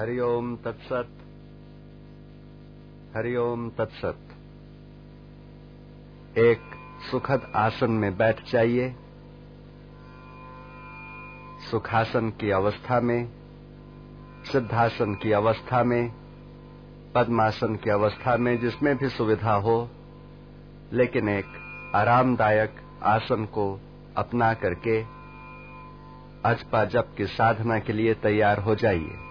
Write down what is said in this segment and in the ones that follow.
हरिओम तत्सत। हरिओम तत्सत। एक सुखद आसन में बैठ जाइए। सुखासन की अवस्था में, सिद्धासन की अवस्था में, पद्मासन की अवस्था में जिसमें भी सुविधा हो, लेकिन एक आरामदायक आसन को अपना करके अजपा जप की साधना के लिए तैयार हो जाइए।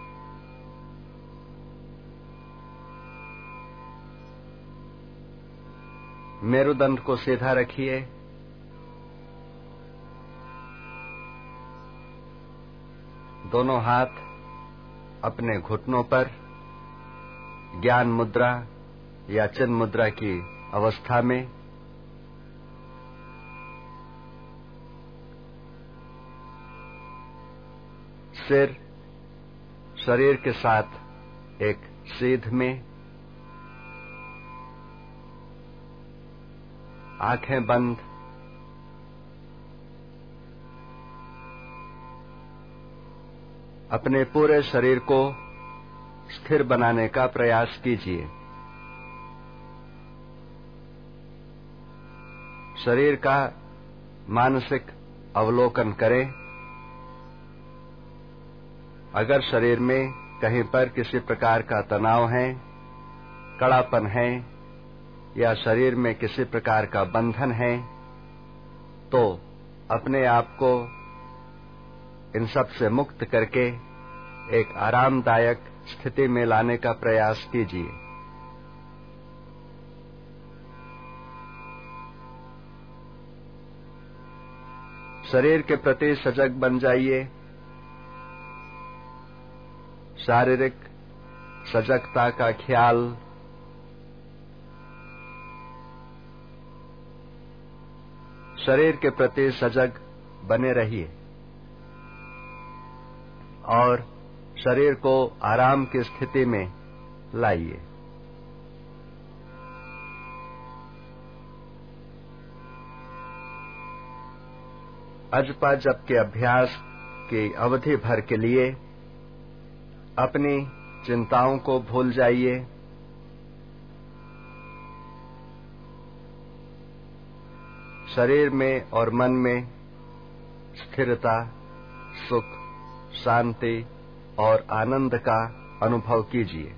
मेरुदंड को सीधा रखिए। दोनों हाथ अपने घुटनों पर, ज्ञान मुद्रा या चिन्ह मुद्रा की अवस्था में। सिर शरीर के साथ एक सीध में। आँखें बंद। अपने पूरे शरीर को स्थिर बनाने का प्रयास कीजिए। शरीर का मानसिक अवलोकन करें। अगर शरीर में कहीं पर किसी प्रकार का तनाव है, कड़ापन है या शरीर में किसी प्रकार का बंधन है तो अपने आप को इन सबसे मुक्त करके एक आरामदायक स्थिति में लाने का प्रयास कीजिए। शरीर के प्रति सजग बन जाइए। शारीरिक सजगता का ख्याल शरीर के प्रति सजग बने रहिए। और शरीर को आराम की स्थिति में लाइए। अजपा जप के अभ्यास की अवधि भर के लिए अपनी चिंताओं को भूल जाइए। शरीर में और मन में स्थिरता, सुख, शांति और आनंद का अनुभव कीजिए।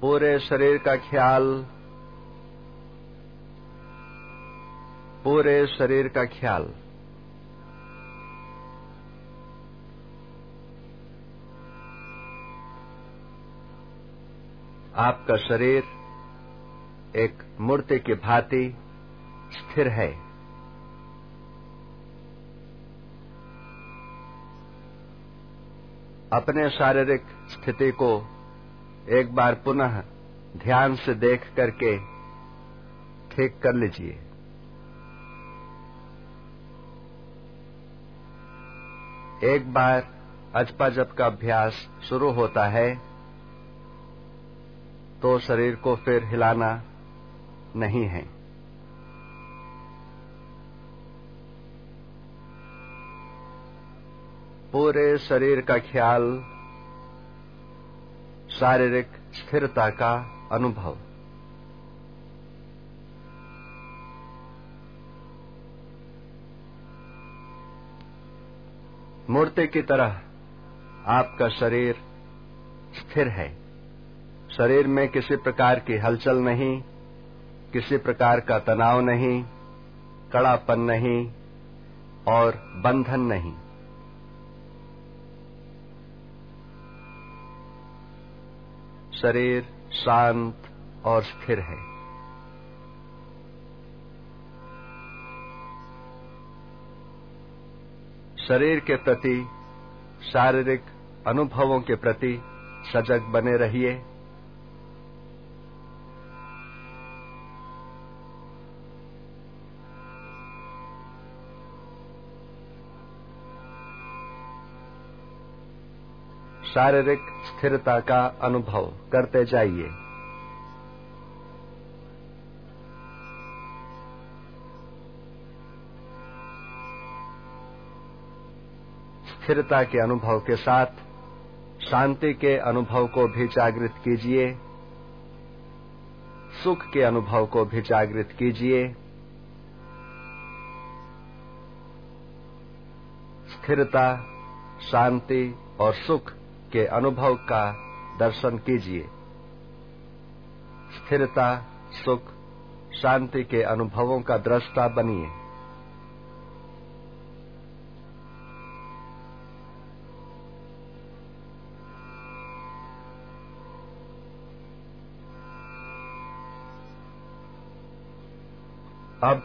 पूरे शरीर का ख्याल, पूरे शरीर का ख्याल। आपका शरीर एक मूर्ति की भांति स्थिर है। अपने शारीरिक स्थिति को एक बार पुनः ध्यान से देख करके ठीक कर लीजिए। एक बार अजपा जप का अभ्यास शुरू होता है। तो शरीर को फिर हिलाना नहीं है। पूरे शरीर का ख्याल शारीरिक स्थिरता का अनुभव। मूर्ति की तरह आपका शरीर स्थिर है। शरीर में किसी प्रकार की हलचल नहीं, किसी प्रकार का तनाव नहीं, कड़ापन नहीं और बंधन नहीं। शरीर शांत और स्थिर है। शरीर के प्रति शारीरिक अनुभवों के प्रति सजग बने रहिए। शारीरिक स्थिरता का अनुभव करते जाइए। स्थिरता के अनुभव के साथ शांति के अनुभव को भी जागृत कीजिए। सुख के अनुभव को भी जागृत कीजिए। स्थिरता, शांति और सुख के अनुभव का दर्शन कीजिए। स्थिरता, सुख, शांति के अनुभवों का दृष्टा बनिए। अब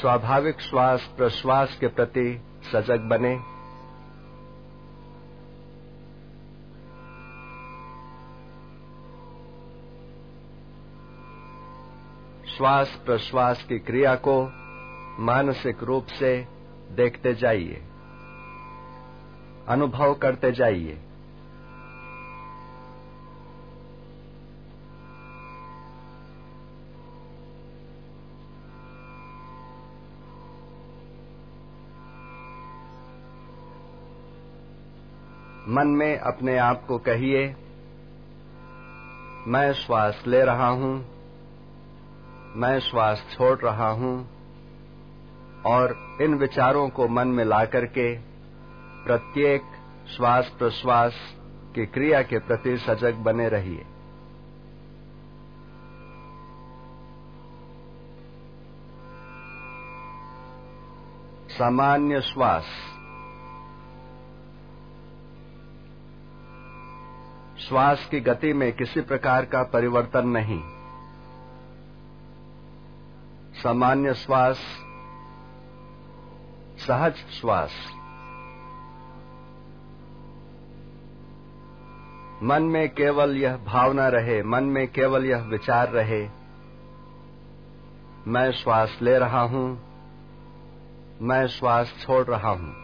स्वाभाविक श्वास प्रश्वास के प्रति सजग बने। श्वास प्रश्वास की क्रिया को मानसिक रूप से देखते जाइए। अनुभव करते जाइए। मन में अपने आप को कहिए, मैं श्वास ले रहा हूँ। मैं श्वास छोड़ रहा हूँ और इन विचारों को मन में ला करके प्रत्येक श्वास प्रश्वास की क्रिया के प्रति सजग बने रहिए। सामान्य श्वास। श्वास की गति में किसी प्रकार का परिवर्तन नहीं। सामान्य श्वास, सहज श्वास। मन में केवल यह भावना रहे, मन में केवल यह विचार रहे, मैं श्वास ले रहा हूँ, मैं श्वास छोड़ रहा हूँ।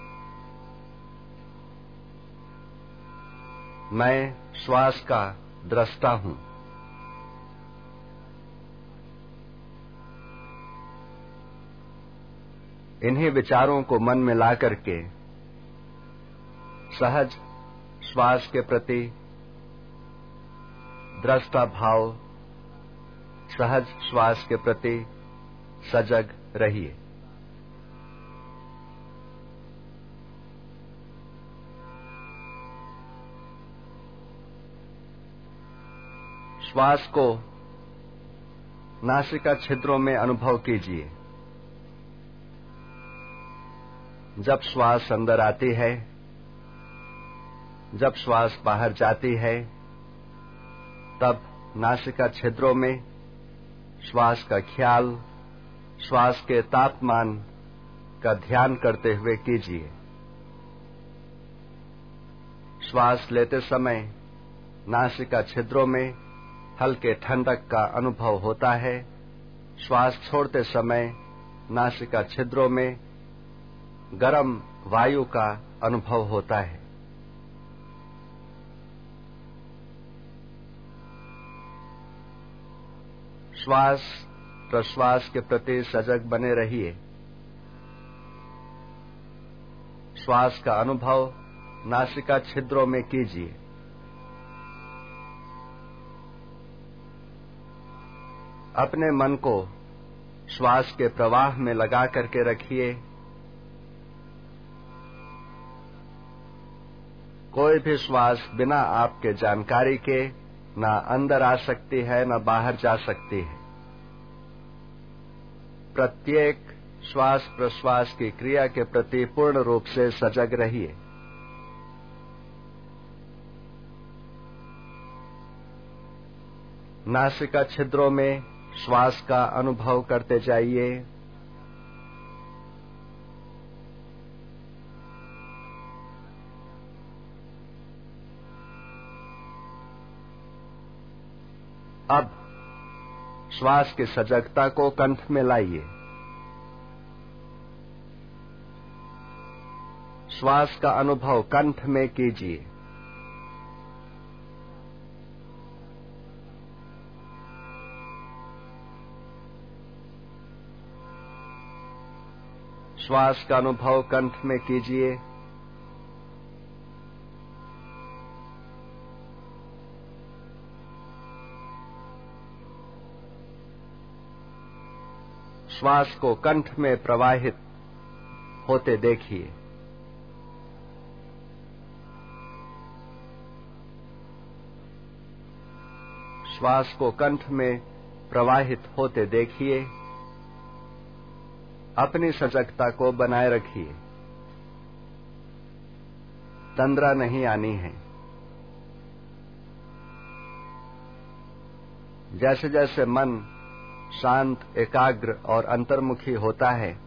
मैं श्वास का दृष्टा हूँ। इन्हीं विचारों को मन में ला करके सहज श्वास के प्रति दृष्टा भाव, सहज श्वास के प्रति सजग रहिए। श्वास को नासिका छिद्रों में अनुभव कीजिए। जब श्वास अंदर आती है, जब श्वास बाहर जाती है, तब नासिका छिद्रों में श्वास का ख्याल, श्वास के तापमान का ध्यान करते हुए कीजिए। श्वास लेते समय नासिका छिद्रों में हल्के ठंडक का अनुभव होता है। श्वास छोड़ते समय नासिका छिद्रों में गर्म वायु का अनुभव होता है। श्वास, प्रश्वास के प्रति सजग बने रहिए। श्वास का अनुभव नासिका छिद्रों में कीजिए। अपने मन को श्वास के प्रवाह में लगा करके रखिए। कोई भी श्वास बिना आपके जानकारी के न अंदर आ सकती है, न बाहर जा सकती है। प्रत्येक श्वास प्रश्वास की क्रिया के प्रति पूर्ण रूप से सजग रहिए। नासिका छिद्रों में श्वास का अनुभव करते जाइए। अब श्वास की सजगता को कंठ में लाइए। श्वास का अनुभव कंठ में कीजिए। श्वास का अनुभव कंठ में कीजिए। श्वास को कंठ में प्रवाहित होते देखिए। श्वास को कंठ में प्रवाहित होते देखिए। अपनी सजगता को बनाए रखिए। तंद्रा नहीं आनी है। जैसे जैसे मन शांत, एकाग्र और अंतर्मुखी होता है।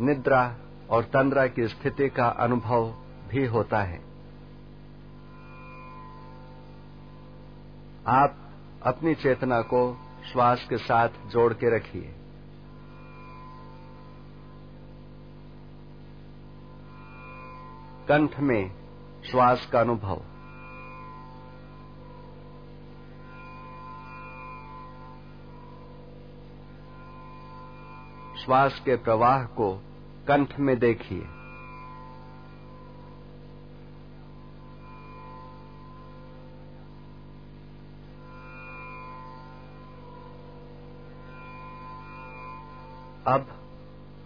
निद्रा और तंद्रा की स्थिति का अनुभव भी होता है। आप अपनी चेतना को श्वास के साथ जोड़ के रखिए। कंठ में श्वास का अनुभव। श्वास के प्रवाह को कंठ में देखिए। अब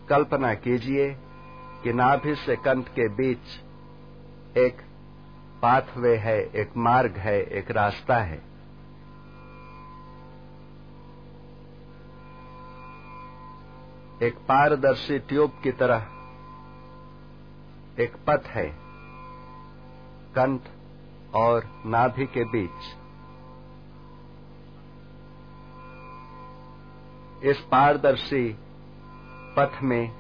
कल्पना कीजिए कि नाभि से कंठ के बीच एक पाथवे है, एक मार्ग है, एक रास्ता है। एक पारदर्शी ट्यूब की तरह एक पथ है, कंठ और नाभि के बीच। इस पारदर्शी पथ में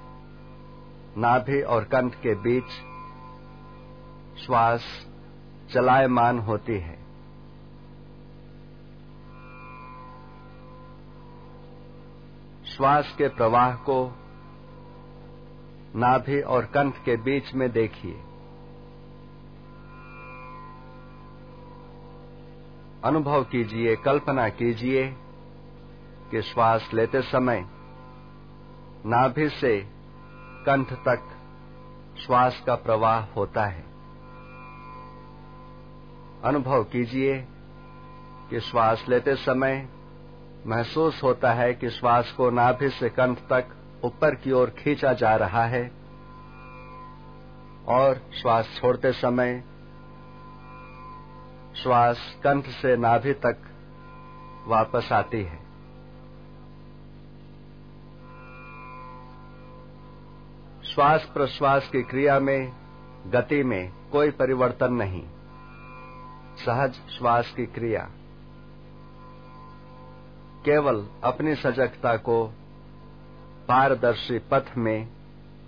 नाभि और कंठ के बीच श्वास चलायमान होती है। श्वास के प्रवाह को नाभि और कंठ के बीच में देखिए। अनुभव कीजिए, कल्पना कीजिए कि श्वास लेते समय नाभि से कंठ तक श्वास का प्रवाह होता है। अनुभव कीजिए कि श्वास लेते समय महसूस होता है कि श्वास को नाभि से कंठ तक ऊपर की ओर खींचा जा रहा है और श्वास छोड़ते समय श्वास कंठ से नाभि तक वापस आती है। श्वास प्रश्वास की क्रिया में, गति में कोई परिवर्तन नहीं। सहज श्वास की क्रिया। केवल अपनी सजगता को पारदर्शी पथ में,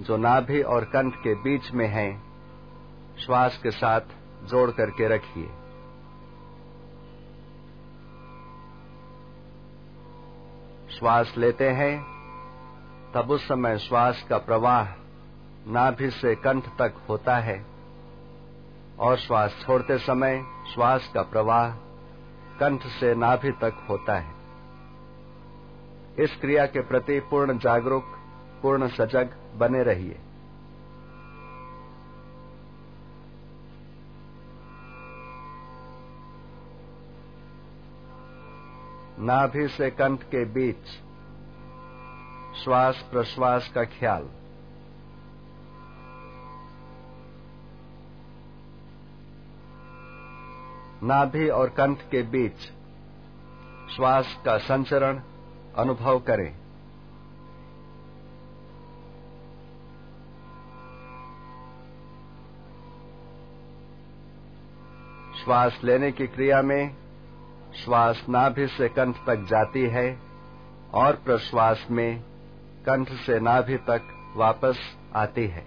जो नाभि और कंठ के बीच में है, श्वास के साथ जोड़ करके रखिए। श्वास लेते हैं, तब उस समय श्वास का प्रवाह नाभि से कंठ तक होता है, और श्वास छोड़ते समय श्वास का प्रवाह कंठ से नाभि तक होता है। इस क्रिया के प्रति पूर्ण जागरूक, पूर्ण सजग बने रहिए। नाभि से कंठ के बीच श्वास प्रश्वास का ख्याल। नाभि और कंठ के बीच श्वास का संचरण अनुभव करें। श्वास लेने की क्रिया में श्वास नाभि से कंठ तक जाती है और प्रश्वास में कंठ से नाभि तक वापस आती है।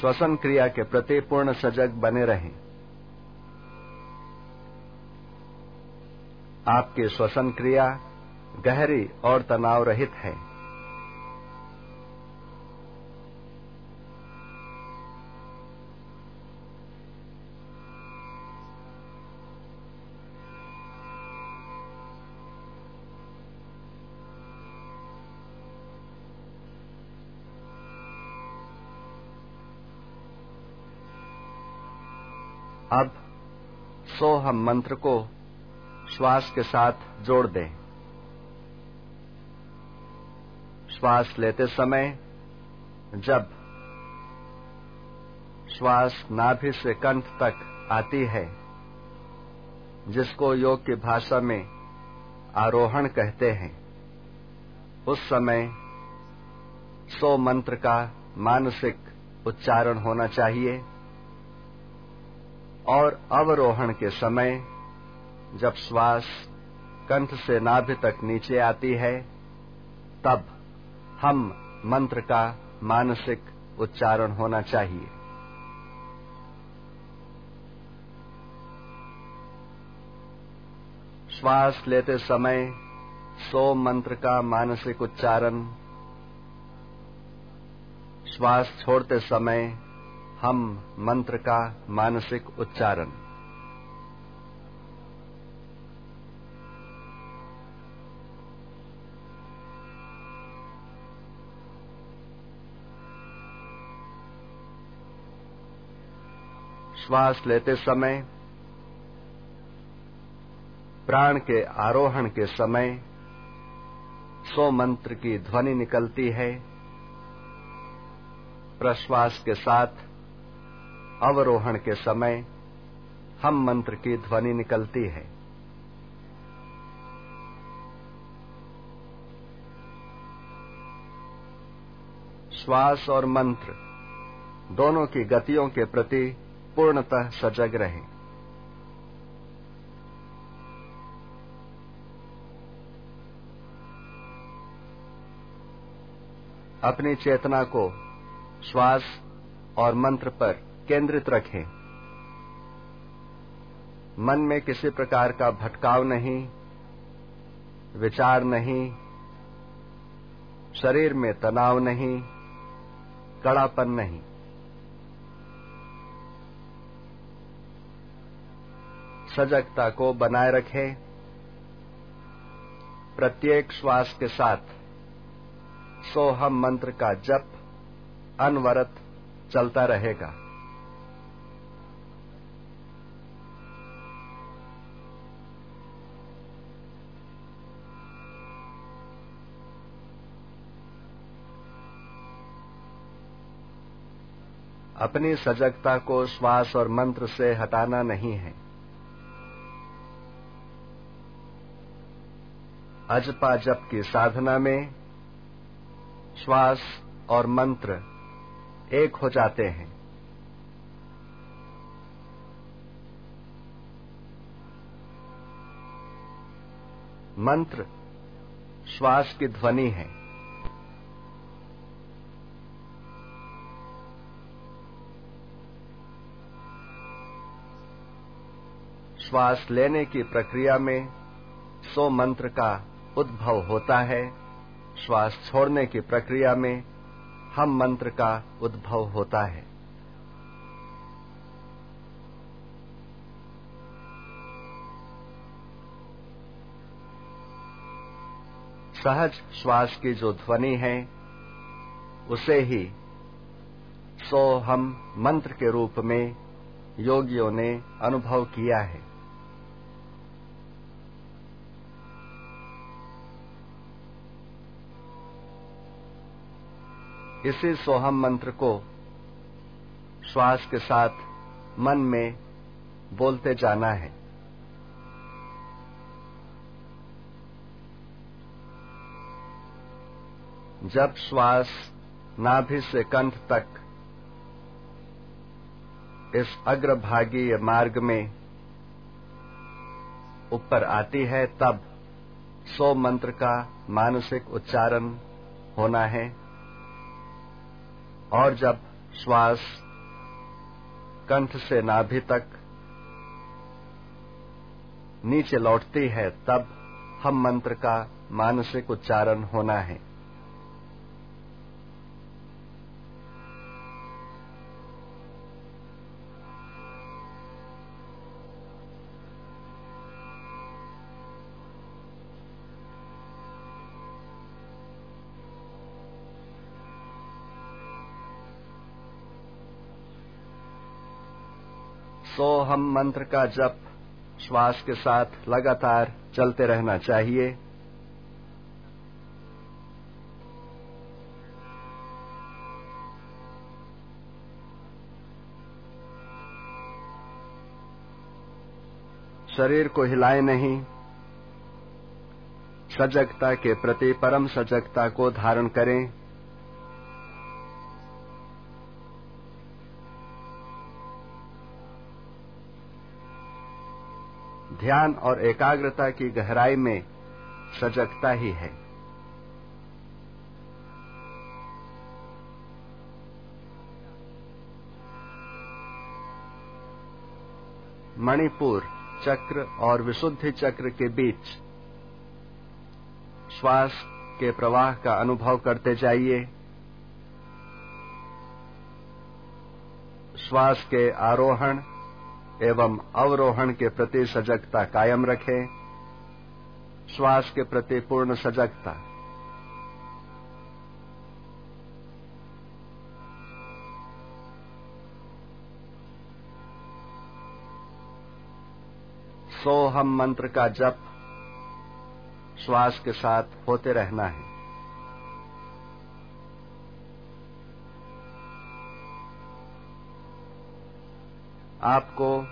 श्वसन क्रिया के प्रति पूर्ण सजग बने रहें। आपकी श्वसन क्रिया गहरी और तनाव रहित है। अब सोहम मंत्र को श्वास के साथ जोड़ दें। श्वास लेते समय जब श्वास नाभि से कंठ तक आती है, जिसको योग की भाषा में आरोहण कहते हैं, उस समय सो मंत्र का मानसिक उच्चारण होना चाहिए और अवरोहण के समय जब श्वास कंठ से नाभि तक नीचे आती है, तब हम मंत्र का मानसिक उच्चारण होना चाहिए। श्वास लेते समय सो मंत्र का मानसिक उच्चारण, श्वास छोड़ते समय हम मंत्र का मानसिक उच्चारण। श्वास लेते समय, प्राण के आरोहण के समय सो मंत्र की ध्वनि निकलती है। प्रश्वास के साथ अवरोहण के समय हम मंत्र की ध्वनि निकलती है। श्वास और मंत्र दोनों की गतियों के प्रति पूर्णतः सजग रहे। अपनी चेतना को श्वास और मंत्र पर केंद्रित रखें। मन में किसी प्रकार का भटकाव नहीं, विचार नहीं, शरीर में तनाव नहीं, कड़ापन नहीं। सजगता को बनाए रखें। प्रत्येक श्वास के साथ सोहम मंत्र का जप अनवरत चलता रहेगा। अपनी सजगता को श्वास और मंत्र से हटाना नहीं है। अजपा जप की साधना में श्वास और मंत्र एक हो जाते हैं। मंत्र, श्वास की ध्वनि है। श्वास लेने की प्रक्रिया में सो मंत्र का उद्भव होता है, श्वास छोड़ने की प्रक्रिया में हम मंत्र का उद्भव होता है। सहज श्वास की जो ध्वनि है, उसे ही सो हम मंत्र के रूप में योगियों ने अनुभव किया है। इसी सोहम मंत्र को श्वास के साथ मन में बोलते जाना है। जब श्वास नाभि से कंठ तक इस अग्रभागीय मार्ग में ऊपर आती है, तब सो मंत्र का मानसिक उच्चारण होना है। और जब श्वास कंठ से नाभि तक नीचे लौटती है, तब हम मंत्र का मानसिक उच्चारण होना है। हम मंत्र का जप, श्वास के साथ लगातार चलते रहना चाहिए। शरीर को हिलाए नहीं, सजगता के प्रति परम सजगता को धारण करें। ध्यान और एकाग्रता की गहराई में सजगता ही है। मणिपुर चक्र और विशुद्धि चक्र के बीच श्वास के प्रवाह का अनुभव करते जाइए। श्वास के आरोहण एवं अवरोहण के प्रति सजगता कायम रखें, श्वास के प्रति पूर्ण सजगता। सोहम मंत्र का जप, श्वास के साथ होते रहना है। आपको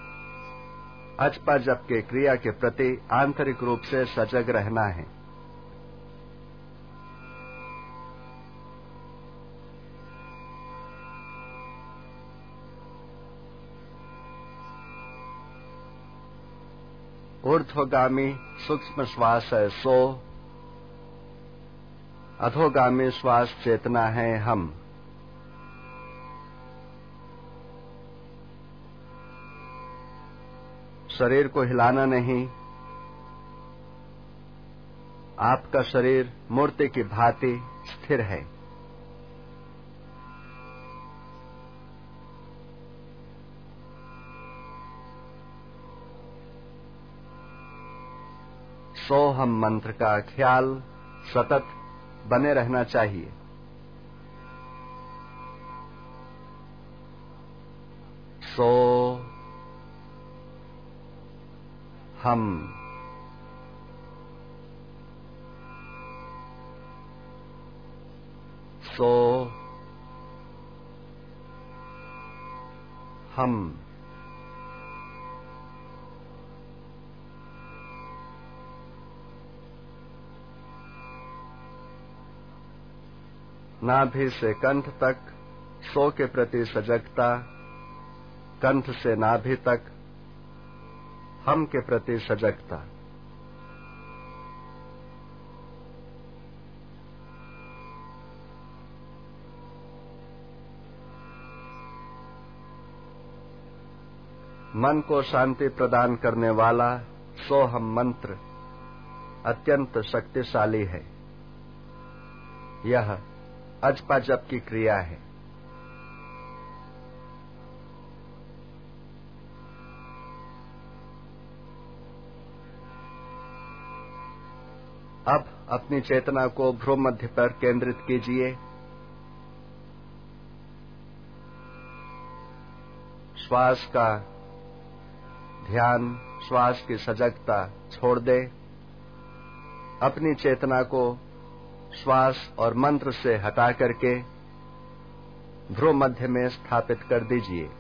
अजपा जप के क्रिया के प्रति आंतरिक रूप से सजग रहना है। ऊर्ध्वगामी सूक्ष्म श्वास है, सो अधोगामी श्वास चेतना है हम। शरीर को हिलाना नहीं। आपका शरीर मूर्ति की भांति स्थिर है। सोहम मंत्र का ख्याल सतत बने रहना चाहिए। सो हम। सो हम। नाभि से कंठ तक, सो के प्रति सजगता, कंठ से नाभि तक हम के प्रति सजगता। मन को शांति प्रदान करने वाला सोहम मंत्र अत्यंत शक्तिशाली है। यह अजपा जप की क्रिया है। अब अपनी चेतना को भ्रू मध्य पर केंद्रित कीजिए। श्वास का ध्यान, श्वास की सजगता छोड़ दे। अपनी चेतना को श्वास और मंत्र से हटा करके ध्रुव मध्य में स्थापित कर दीजिए।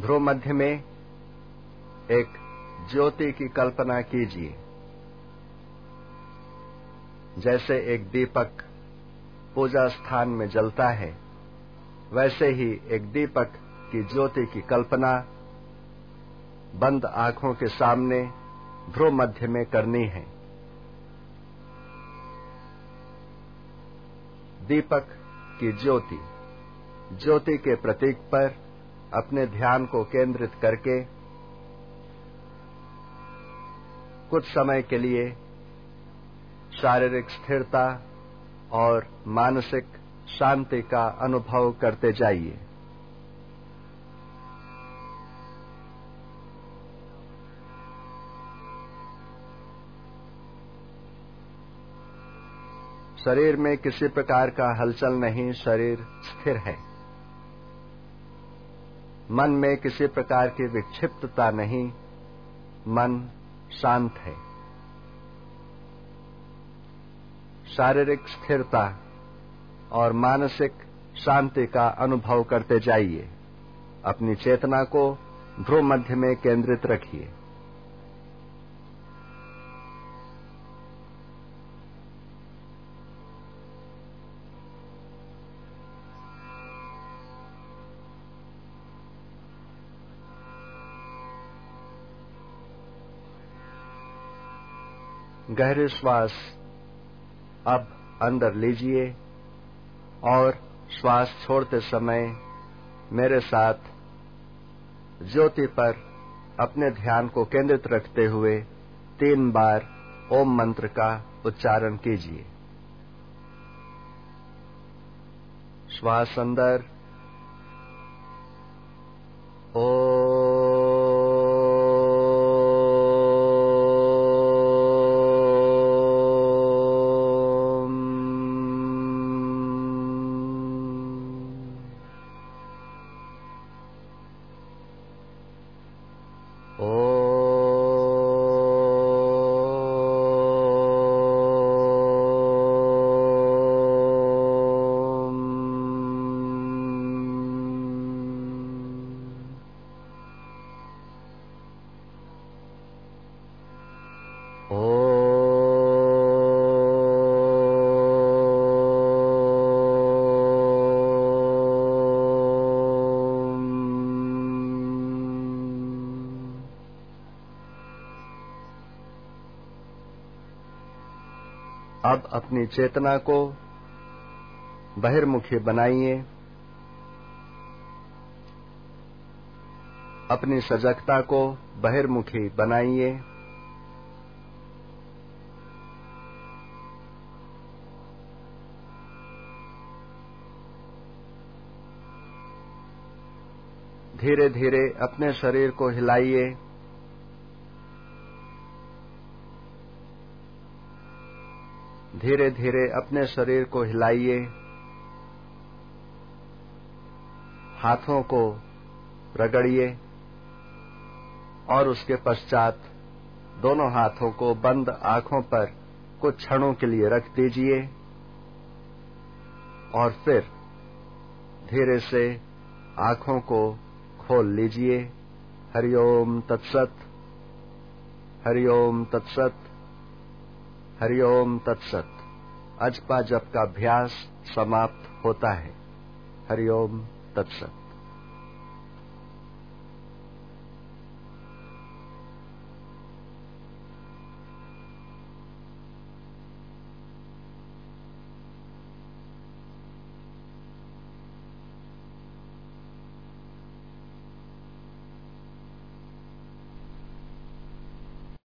ध्रुव मध्य में एक ज्योति की कल्पना कीजिए। जैसे एक दीपक पूजा स्थान में जलता है, वैसे ही एक दीपक की ज्योति की कल्पना बंद आँखों के सामने ध्रुव मध्य में करनी है। दीपक की ज्योति ज्योति के प्रतीक पर अपने ध्यान को केंद्रित करके कुछ समय के लिए शारीरिक स्थिरता और मानसिक शांति का अनुभव करते जाइए। शरीर में किसी प्रकार का हलचल नहीं, शरीर स्थिर है। मन में किसी प्रकार की विक्षिप्तता नहीं, मन शांत है। शारीरिक स्थिरता और मानसिक शांति का अनुभव करते जाइए। अपनी चेतना को ध्रुव मध्य में केंद्रित रखिए। गहरे श्वास अब अंदर लीजिए और श्वास छोड़ते समय मेरे साथ ज्योति पर अपने ध्यान को केंद्रित रखते हुए तीन बार ओम मंत्र का उच्चारण कीजिए। श्वास अंदर अब अपनी चेतना को बहिर्मुखी बनाइए। अपनी सजगता को बहिर्मुखी बनाइए। धीरे धीरे अपने शरीर को हिलाइए। धीरे धीरे अपने शरीर को हिलाइए। हाथों को रगड़िए और उसके पश्चात दोनों हाथों को बंद आँखों पर कुछ क्षणों के लिए रख दीजिए और फिर धीरे से आँखों को खोल लीजिए। हरिओम तत्सत। हरिओम तत्सत। हरिओम तत्सत। अजपा जप का अभ्यास समाप्त होता है। हरिओम तत्सत।